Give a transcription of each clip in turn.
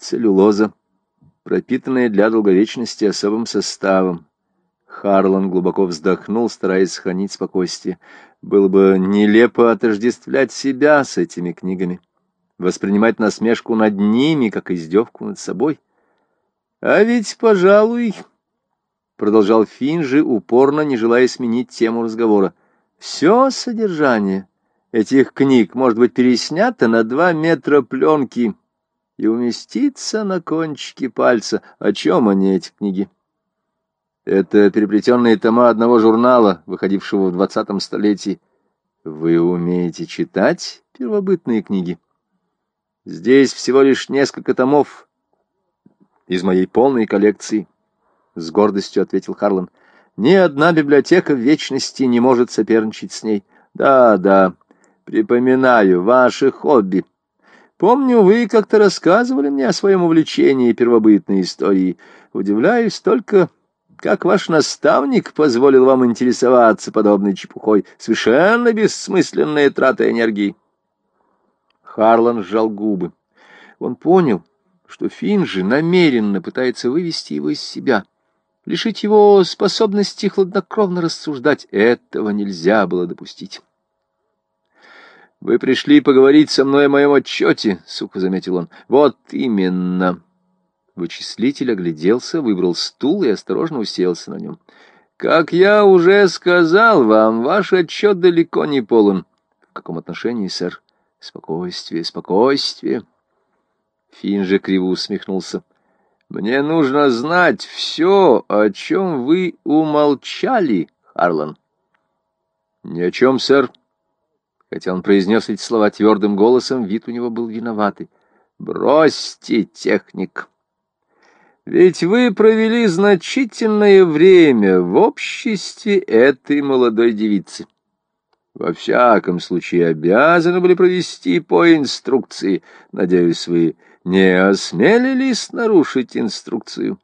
Целлюлоза, пропитанная для долговечности особым составом. Харлан глубоко вздохнул, стараясь сохранить спокойствие. Было бы нелепо отождествлять себя с этими книгами, воспринимать насмешку над ними, как издевку над собой. А ведь, пожалуй, продолжал Финжи, упорно не желая сменить тему разговора, все содержание этих книг может быть переснято на два метра пленки и уместиться на кончике пальца. О чем они, эти книги? Это переплетенные тома одного журнала, выходившего в двадцатом столетии. Вы умеете читать первобытные книги? Здесь всего лишь несколько томов из моей полной коллекции, — с гордостью ответил Харлан. Ни одна библиотека в вечности не может соперничать с ней. Да, да, припоминаю, ваши хобби. Помню, вы как-то рассказывали мне о своем увлечении первобытной историей. Удивляюсь только, как ваш наставник позволил вам интересоваться подобной чепухой. Совершенно бессмысленная трата энергии. Харлан сжал губы. Он понял, что Финджи намеренно пытается вывести его из себя, лишить его способности хладнокровно рассуждать. Этого нельзя было допустить. «Вы пришли поговорить со мной о моем отчете», — сухо заметил он. «Вот именно». Вычислитель огляделся, выбрал стул и осторожно уселся на нем. «Как я уже сказал вам, ваш отчет далеко не полон». «В каком отношении, сэр?» «Спокойствие, спокойствие». Финн же криво усмехнулся. «Мне нужно знать все, о чем вы умолчали, Харлан». «Ни о чем, сэр», Хотя он произнес эти слова твердым голосом, вид у него был виноватый. «Бросьте, техник! Ведь вы провели значительное время в обществе этой молодой девицы. Во всяком случае, обязаны были провести по инструкции. Надеюсь, вы не осмелились нарушить инструкцию?»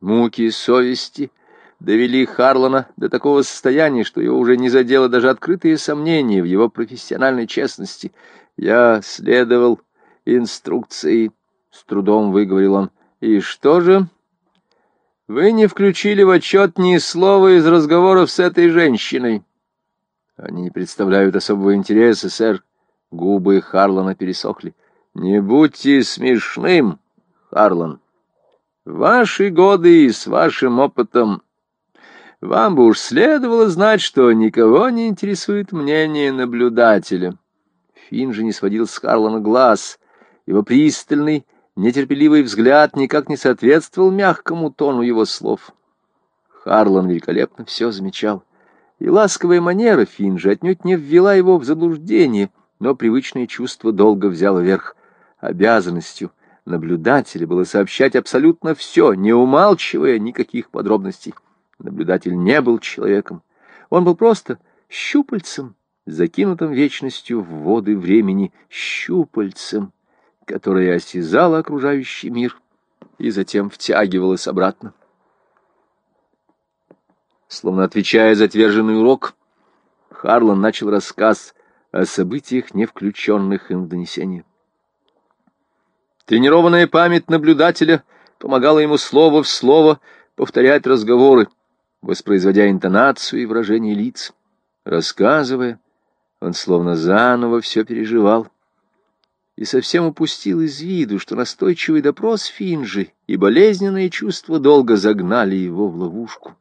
Муки совести — довели Харлана до такого состояния, что его уже не задело даже открытые сомнения в его профессиональной честности. Я следовал инструкции, с трудом выговорил он. И что же? Вы не включили в отчет ни слова из разговоров с этой женщиной. Они не представляют особого интереса, сэр. Губы Харлана пересохли. Не будьте смешным, Харлан. Ваши годы и с вашим опытом вам бы уж следовало знать, что никого не интересует мнение наблюдателя. Финн же не сводил с Харлана глаз. Его пристальный, нетерпеливый взгляд никак не соответствовал мягкому тону его слов. Харлан великолепно все замечал. И ласковая манера Финджа отнюдь не ввела его в заблуждение, но привычное чувство долго взяло верх. Обязанностью наблюдателя было сообщать абсолютно все, не умалчивая никаких подробностей. Наблюдатель не был человеком. Он был просто щупальцем, закинутым вечностью в воды времени, щупальцем, которое осязало окружающий мир и затем втягивалось обратно. Словно отвечая за отверженный урок, Харлан начал рассказ о событиях, не включенных им в донесение. Тренированная память наблюдателя помогала ему слово в слово повторять разговоры, воспроизводя интонацию и выражение лиц. Рассказывая, он словно заново все переживал и совсем упустил из виду, что настойчивый допрос Финжи и болезненные чувства долго загнали его в ловушку.